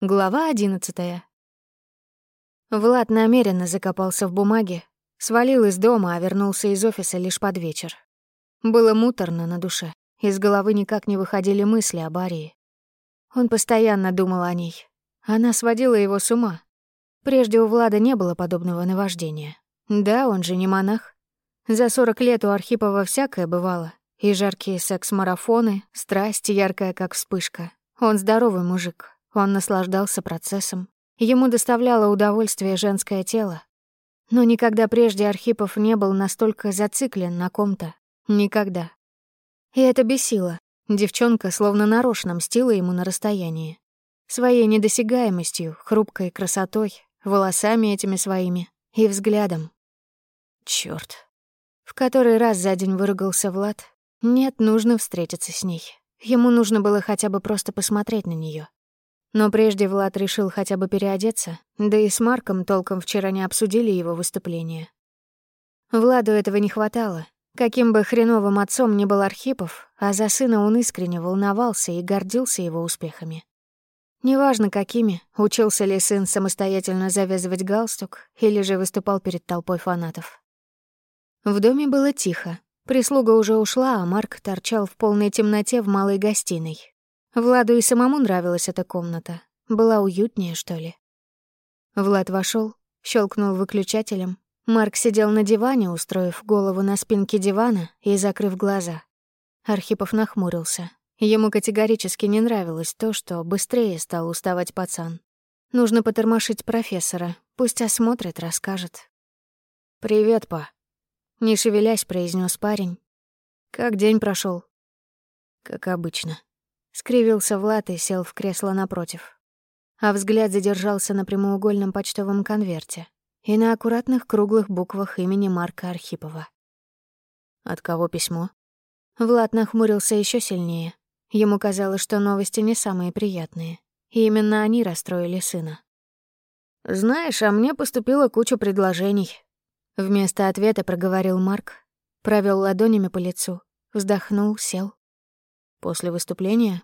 Глава одиннадцатая. Влад намеренно закопался в бумаге, свалил из дома, а вернулся из офиса лишь под вечер. Было муторно на душе, из головы никак не выходили мысли об Арии. Он постоянно думал о ней. Она сводила его с ума. Прежде у Влада не было подобного наваждения. Да, он же не монах. За сорок лет у Архипова всякое бывало. И жаркие секс-марафоны, страсть яркая, как вспышка. Он здоровый мужик, он наслаждался процессом. Ему доставляло удовольствие женское тело. Но никогда прежде Архипов не был настолько зациклен на ком-то. Никогда. И это бесило. Девчонка словно нарочно мстила ему на расстоянии. Своей недосягаемостью, хрупкой красотой, волосами этими своими и взглядом. Чёрт. В который раз за день выругался Влад. Нет, нужно встретиться с ней. Ему нужно было хотя бы просто посмотреть на неё. Но прежде Влад решил хотя бы переодеться, да и с Марком толком вчера не обсудили его выступление. Владу этого не хватало. Каким бы хреновым отцом ни был Архипов, а за сына он искренне волновался и гордился его успехами. Неважно какими, учился ли сын самостоятельно завязывать галстук или же выступал перед толпой фанатов. В доме было тихо. Прислуга уже ушла, а Марк торчал в полной темноте в малой гостиной, Владу и самому нравилась эта комната. Была уютнее, что ли. Влад вошел, щелкнул выключателем. Марк сидел на диване, устроив голову на спинке дивана и закрыв глаза. Архипов нахмурился. Ему категорически не нравилось то, что быстрее стал уставать пацан. Нужно потормошить профессора, пусть осмотрит, расскажет. «Привет, па», — не шевелясь, произнес парень. «Как день прошел? «Как обычно», Скривился Влад и сел в кресло напротив. А взгляд задержался на прямоугольном почтовом конверте и на аккуратных круглых буквах имени Марка Архипова. «От кого письмо?» Влад нахмурился еще сильнее. Ему казалось, что новости не самые приятные. И именно они расстроили сына. «Знаешь, а мне поступила куча предложений». Вместо ответа проговорил Марк, провел ладонями по лицу, вздохнул, сел. После выступления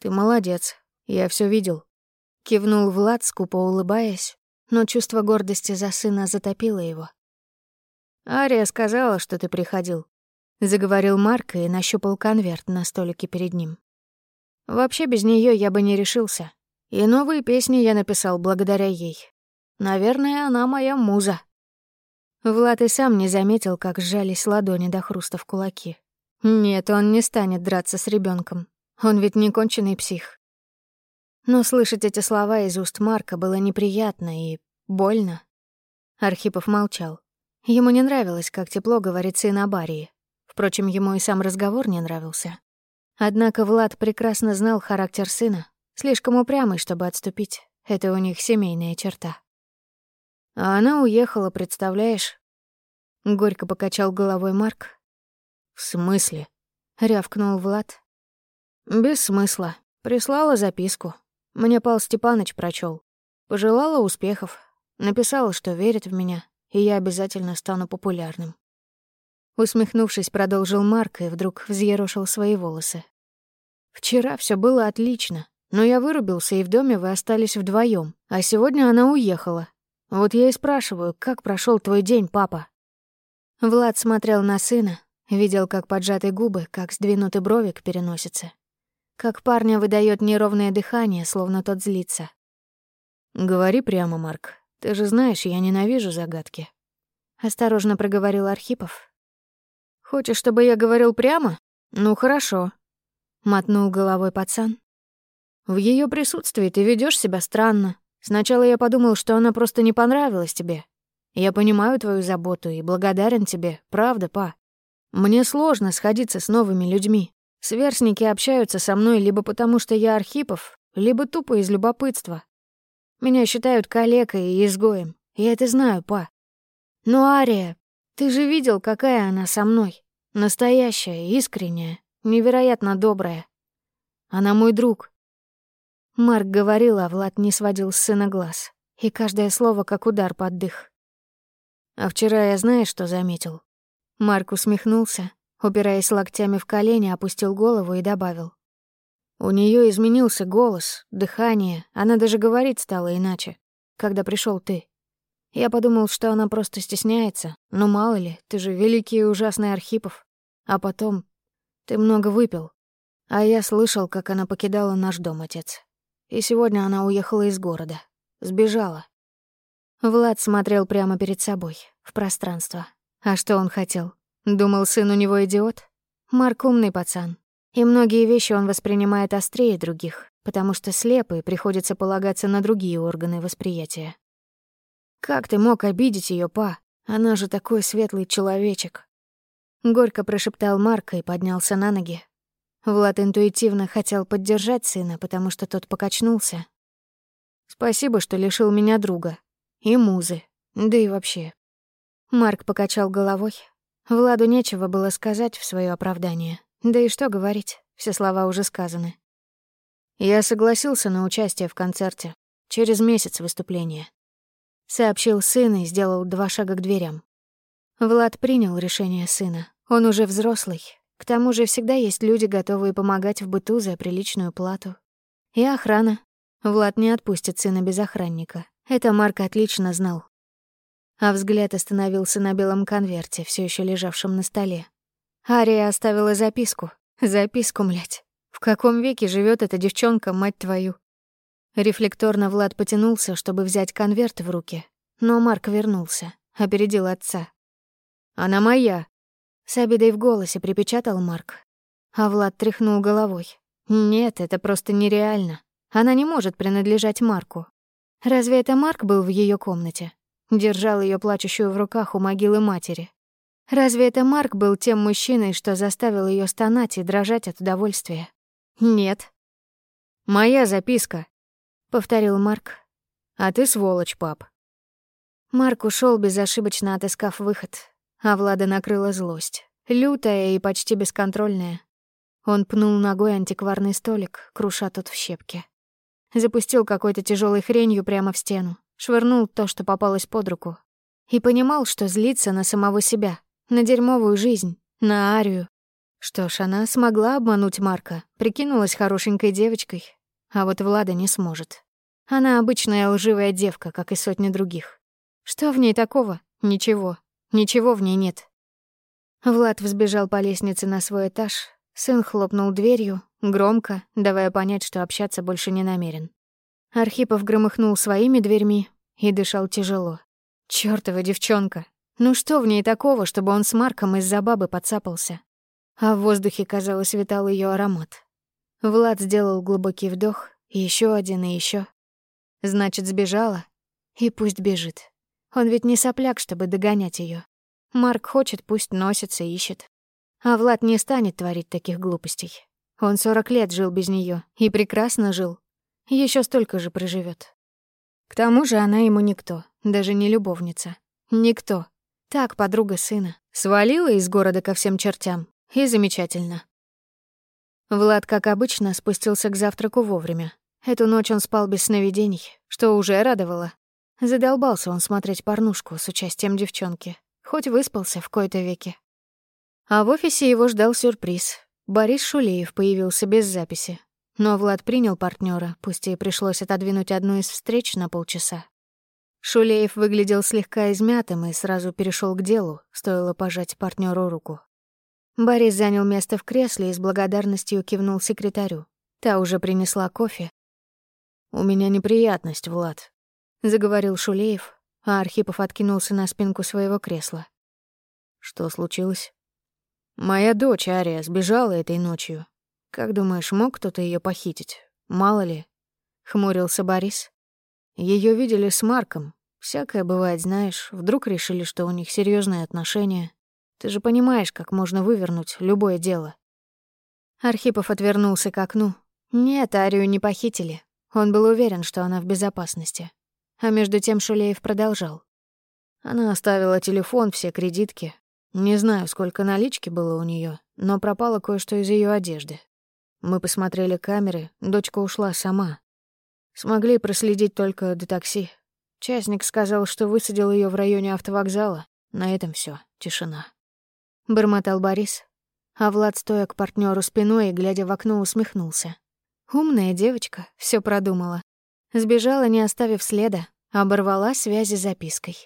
«Ты молодец, я все видел». Кивнул Влад, скупо улыбаясь, но чувство гордости за сына затопило его. «Ария сказала, что ты приходил», — заговорил Марк и нащупал конверт на столике перед ним. «Вообще без нее я бы не решился. И новые песни я написал благодаря ей. Наверное, она моя муза». Влад и сам не заметил, как сжались ладони до хруста в кулаки. Нет, он не станет драться с ребенком. Он ведь не конченый псих. Но слышать эти слова из уст Марка было неприятно и больно. Архипов молчал. Ему не нравилось, как тепло говорит сын о Барии. Впрочем, ему и сам разговор не нравился. Однако Влад прекрасно знал характер сына, слишком упрямый, чтобы отступить. Это у них семейная черта. А она уехала, представляешь? Горько покачал головой Марк. «В смысле?» — рявкнул Влад, без смысла. Прислала записку. Мне Пал Степаныч прочел. Пожелала успехов. Написала, что верит в меня, и я обязательно стану популярным. Усмехнувшись, продолжил Марк и вдруг взъерошил свои волосы. «Вчера все было отлично, но я вырубился, и в доме вы остались вдвоем, а сегодня она уехала. Вот я и спрашиваю, как прошел твой день, папа?» Влад смотрел на сына, видел, как поджаты губы, как сдвинуты брови к переносице, как парня выдает неровное дыхание, словно тот злится. «Говори прямо, Марк. Ты же знаешь, я ненавижу загадки». Осторожно проговорил Архипов. «Хочешь, чтобы я говорил прямо? Ну, хорошо». Мотнул головой пацан. «В ее присутствии ты ведешь себя странно. Сначала я подумал, что она просто не понравилась тебе. Я понимаю твою заботу и благодарен тебе, правда, па. Мне сложно сходиться с новыми людьми, Сверстники общаются со мной либо потому, что я Архипов, либо тупо из любопытства. Меня считают калекой и изгоем. Я это знаю, па. Но Ария, ты же видел, какая она со мной. Настоящая, искренняя, невероятно добрая. Она мой друг. Марк говорил, а Влад не сводил с сына глаз. И каждое слово как удар под дых. А вчера я знаешь, что заметил? Марк усмехнулся, Упираясь локтями в колени, опустил голову и добавил. У нее изменился голос, дыхание, она даже говорить стала иначе, когда пришел ты. Я подумал, что она просто стесняется, но мало ли, ты же великий и ужасный Архипов. А потом ты много выпил. А я слышал, как она покидала наш дом, отец. И сегодня она уехала из города. Сбежала. Влад смотрел прямо перед собой, в пространство. А что он хотел? Думал, сын у него идиот? Марк умный пацан, и многие вещи он воспринимает острее других, потому что слепый приходится полагаться на другие органы восприятия. «Как ты мог обидеть ее, па? Она же такой светлый человечек!» Горько прошептал Марк и поднялся на ноги. Влад интуитивно хотел поддержать сына, потому что тот покачнулся. «Спасибо, что лишил меня друга. И музы. Да и вообще». Марк покачал головой. Владу нечего было сказать в свое оправдание. Да и что говорить, все слова уже сказаны. Я согласился на участие в концерте. Через месяц выступления. Сообщил сын и сделал два шага к дверям. Влад принял решение сына. Он уже взрослый. К тому же всегда есть люди, готовые помогать в быту за приличную плату. И охрана. Влад не отпустит сына без охранника. Это Марк отлично знал. А взгляд остановился на белом конверте, все еще лежавшем на столе. Ария оставила записку. Записку, млять. В каком веке живет эта девчонка, мать твою? Рефлекторно Влад потянулся, чтобы взять конверт в руки. Но Марк вернулся, опередил отца. «Она моя!» С обидой в голосе припечатал Марк. А Влад тряхнул головой. «Нет, это просто нереально. Она не может принадлежать Марку. Разве это Марк был в ее комнате? Держал ее плачущую в руках у могилы матери. Разве это Марк был тем мужчиной, что заставил ее стонать и дрожать от удовольствия? Нет. «Моя записка», — повторил Марк. «А ты сволочь, пап». Марк ушел безошибочно отыскав выход, а Влада накрыла злость, лютая и почти бесконтрольная. Он пнул ногой антикварный столик, круша тот в щепки. Запустил какой-то тяжелой хренью прямо в стену, швырнул то, что попалось под руку. И понимал, что злится на самого себя, на дерьмовую жизнь, на Арию. Что ж, она смогла обмануть Марка, прикинулась хорошенькой девочкой, а вот Влада не сможет. Она обычная лживая девка, как и сотни других. Что в ней такого? Ничего. Ничего в ней нет. Влад взбежал по лестнице на свой этаж. Сын хлопнул дверью, громко, давая понять, что общаться больше не намерен. Архипов громыхнул своими дверьми и дышал тяжело. Чёртова девчонка, ну что в ней такого, чтобы он с Марком из-за бабы подцапался? А в воздухе, казалось, витал ее аромат. Влад сделал глубокий вдох, еще один и еще. Значит, сбежала? И пусть бежит. Он ведь не сопляк, чтобы догонять ее. Марк хочет, пусть носится, ищет. А Влад не станет творить таких глупостей. Он сорок лет жил без нее и прекрасно жил. Еще столько же проживет. К тому же она ему никто, даже не любовница. Никто. Так, подруга сына. Свалила из города ко всем чертям. И замечательно. Влад, как обычно, спустился к завтраку вовремя. Эту ночь он спал без сновидений, что уже радовало. Задолбался он смотреть порнушку с участием девчонки. Хоть выспался в кои-то веки. А в офисе его ждал сюрприз. Борис Шулеев появился без записи. Но Влад принял партнера, пусть и пришлось отодвинуть одну из встреч на полчаса. Шулеев выглядел слегка измятым и сразу перешел к делу, стоило пожать партнеру руку. Борис занял место в кресле и с благодарностью кивнул секретарю. Та уже принесла кофе. «У меня неприятность, Влад», — заговорил Шулеев, а Архипов откинулся на спинку своего кресла. «Что случилось?» «Моя дочь Ария сбежала этой ночью. Как думаешь, мог кто-то ее похитить? Мало ли?» — хмурился Борис. Ее видели с Марком. Всякое бывает, знаешь. Вдруг решили, что у них серьезные отношения. Ты же понимаешь, как можно вывернуть любое дело. Архипов отвернулся к окну. Нет, Арию не похитили. Он был уверен, что она в безопасности. А между тем Шулеев продолжал. Она оставила телефон, все кредитки. Не знаю, сколько налички было у нее, но пропало кое-что из ее одежды. Мы посмотрели камеры, дочка ушла сама, Смогли проследить только до такси. Частник сказал, что высадил ее в районе автовокзала. На этом все, тишина. Бормотал Борис, а Влад, стоя к партнеру спиной и глядя в окно, усмехнулся. Умная девочка, все продумала. Сбежала, не оставив следа, оборвала связи запиской.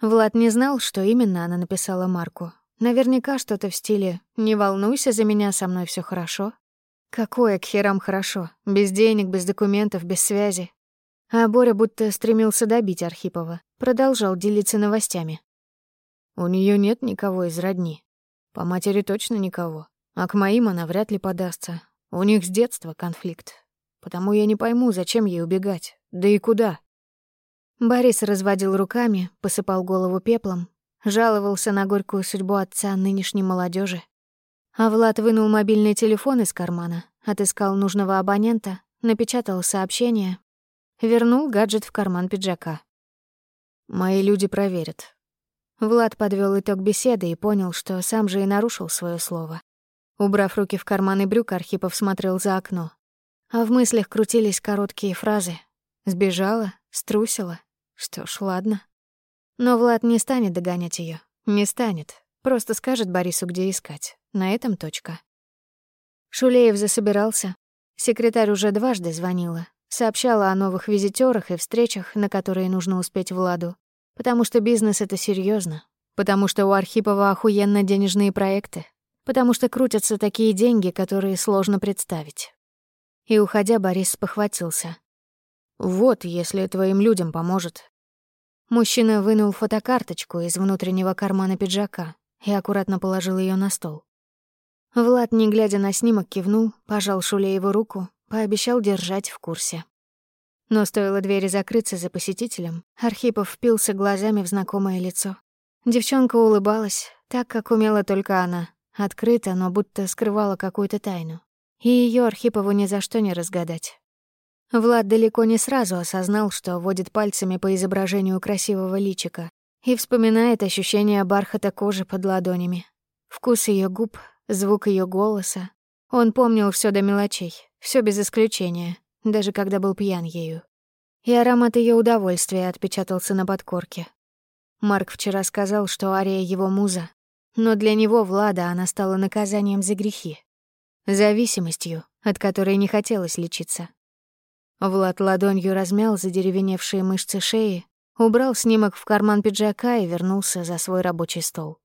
Влад не знал, что именно она написала Марку. Наверняка что-то в стиле «Не волнуйся за меня, со мной все хорошо». Какое к херам хорошо? Без денег, без документов, без связи. А Боря будто стремился добить Архипова, продолжал делиться новостями. У нее нет никого из родни. По матери точно никого. А к моим она вряд ли подастся. У них с детства конфликт. Потому я не пойму, зачем ей убегать. Да и куда. Борис разводил руками, посыпал голову пеплом, жаловался на горькую судьбу отца нынешней молодежи. А Влад вынул мобильный телефон из кармана, отыскал нужного абонента, напечатал сообщение, вернул гаджет в карман пиджака. «Мои люди проверят». Влад подвел итог беседы и понял, что сам же и нарушил свое слово. Убрав руки в карманы брюк, Архипов смотрел за окно. А в мыслях крутились короткие фразы. «Сбежала? Струсила? Что ж, ладно». Но Влад не станет догонять ее, Не станет. Просто скажет Борису, где искать. На этом точка. Шулеев засобирался. Секретарь уже дважды звонила. Сообщала о новых визитёрах и встречах, на которые нужно успеть Владу. Потому что бизнес — это серьезно, Потому что у Архипова охуенно денежные проекты потому что крутятся такие деньги, которые сложно представить. И, уходя, Борис похватился. «Вот, если твоим людям поможет». Мужчина вынул фотокарточку из внутреннего кармана пиджака и аккуратно положил ее на стол. Влад, не глядя на снимок, кивнул, пожал Шулееву руку, пообещал держать в курсе. Но стоило двери закрыться за посетителем, Архипов впился глазами в знакомое лицо. Девчонка улыбалась, так, как умела только она, Открыто, но будто скрывала какую-то тайну. И ее Архипову ни за что не разгадать. Влад далеко не сразу осознал, что водит пальцами по изображению красивого личика и вспоминает ощущение бархата кожи под ладонями, вкус ее губ, звук ее голоса. Он помнил все до мелочей, все без исключения, даже когда был пьян ею. И аромат ее удовольствия отпечатался на подкорке. Марк вчера сказал, что Ария его муза, но для него, Влада, она стала наказанием за грехи. Зависимостью, от которой не хотелось лечиться. Влад ладонью размял задеревеневшие мышцы шеи, убрал снимок в карман пиджака и вернулся за свой рабочий стол.